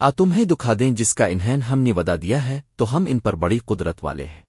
آ تمہیں دکھا دیں جس کا انہیں ہم نے ودا دیا ہے، تو ہم ان پر بڑی قدرت والے ہیں۔